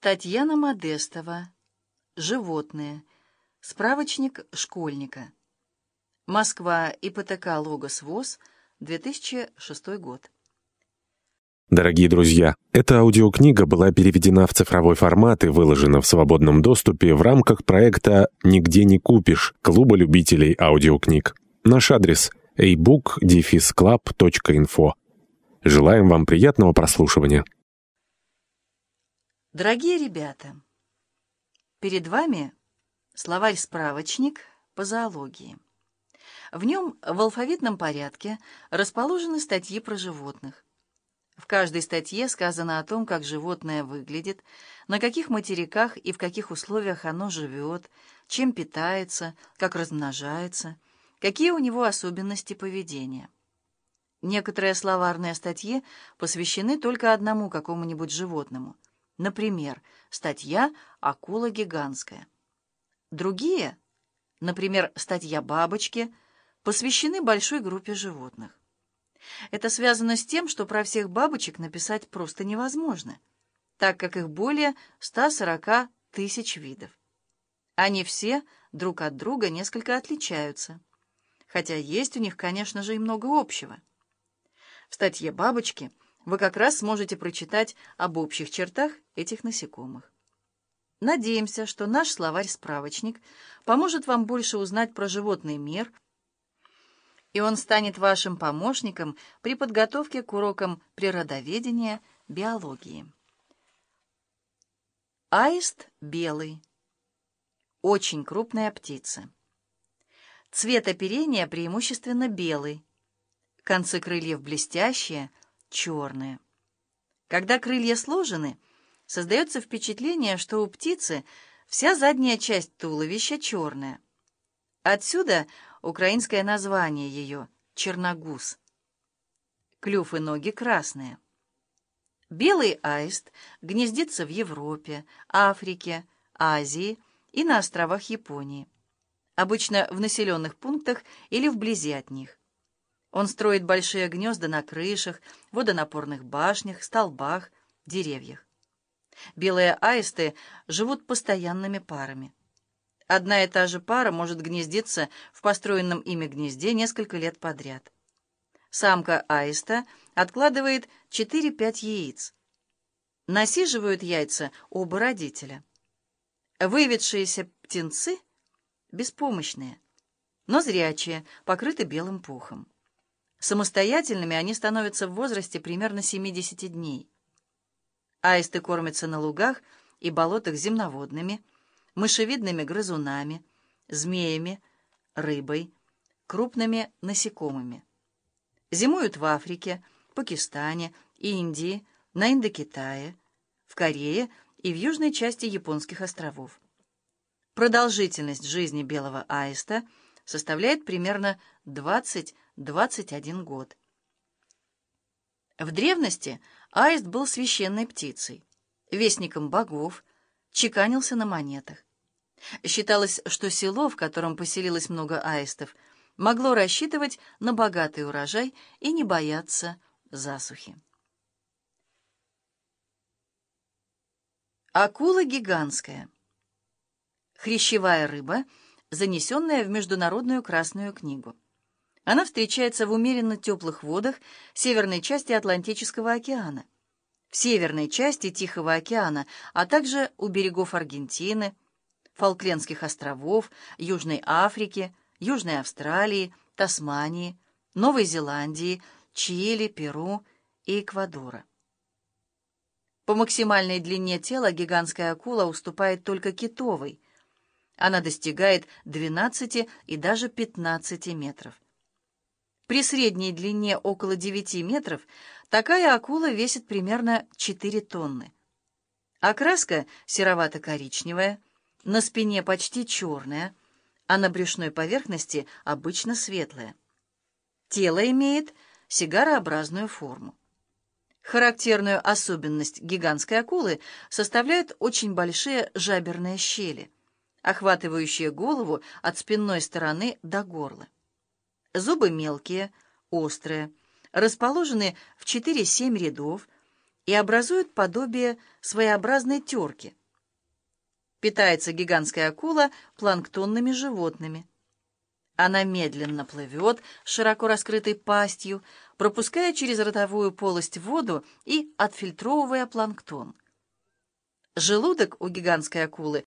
Татьяна Модестова. Животные. Справочник школьника. Москва. ИПТК «Логос ВОЗ», 2006 год. Дорогие друзья, эта аудиокнига была переведена в цифровой формат и выложена в свободном доступе в рамках проекта «Нигде не купишь» Клуба любителей аудиокниг. Наш адрес – ebook-club.info. Желаем вам приятного прослушивания. Дорогие ребята, перед вами словарь-справочник по зоологии. В нем в алфавитном порядке расположены статьи про животных. В каждой статье сказано о том, как животное выглядит, на каких материках и в каких условиях оно живет, чем питается, как размножается, какие у него особенности поведения. Некоторые словарные статьи посвящены только одному какому-нибудь животному – Например, статья «Акула гигантская». Другие, например, статья «Бабочки», посвящены большой группе животных. Это связано с тем, что про всех бабочек написать просто невозможно, так как их более 140 тысяч видов. Они все друг от друга несколько отличаются, хотя есть у них, конечно же, и много общего. В статье «Бабочки» вы как раз сможете прочитать об общих чертах этих насекомых. Надеемся, что наш словарь-справочник поможет вам больше узнать про животный мир, и он станет вашим помощником при подготовке к урокам природоведения, биологии. Аист белый. Очень крупная птица. Цвет оперения преимущественно белый. Концы крыльев блестящие – черные. Когда крылья сложены, создается впечатление, что у птицы вся задняя часть туловища черная. Отсюда украинское название ее — черногуз. Клюв и ноги красные. Белый аист гнездится в Европе, Африке, Азии и на островах Японии, обычно в населенных пунктах или вблизи от них. Он строит большие гнезда на крышах, водонапорных башнях, столбах, деревьях. Белые аисты живут постоянными парами. Одна и та же пара может гнездиться в построенном ими гнезде несколько лет подряд. Самка аиста откладывает 4-5 яиц. Насиживают яйца оба родителя. Выведшиеся птенцы беспомощные, но зрячие, покрыты белым пухом. Самостоятельными они становятся в возрасте примерно 70 дней. Аисты кормятся на лугах и болотах земноводными, мышевидными грызунами, змеями, рыбой, крупными насекомыми. Зимуют в Африке, Пакистане, Индии, на Индокитае, в Корее и в южной части японских островов. Продолжительность жизни белого аиста составляет примерно 20 21 год. В древности аист был священной птицей, вестником богов, чеканился на монетах. Считалось, что село, в котором поселилось много аистов, могло рассчитывать на богатый урожай и не бояться засухи. Акула гигантская. Хрящевая рыба, занесенная в Международную Красную книгу. Она встречается в умеренно теплых водах северной части Атлантического океана, в северной части Тихого океана, а также у берегов Аргентины, Фолклендских островов, Южной Африки, Южной Австралии, Тасмании, Новой Зеландии, Чили, Перу и Эквадора. По максимальной длине тела гигантская акула уступает только китовой. Она достигает 12 и даже 15 метров. При средней длине около 9 метров такая акула весит примерно 4 тонны. Окраска серовато-коричневая, на спине почти черная, а на брюшной поверхности обычно светлая. Тело имеет сигарообразную форму. Характерную особенность гигантской акулы составляют очень большие жаберные щели, охватывающие голову от спинной стороны до горла. Зубы мелкие, острые, расположены в 4-7 рядов и образуют подобие своеобразной терки. Питается гигантская акула планктонными животными. Она медленно плывет широко раскрытой пастью, пропуская через ротовую полость воду и отфильтровывая планктон. Желудок у гигантской акулы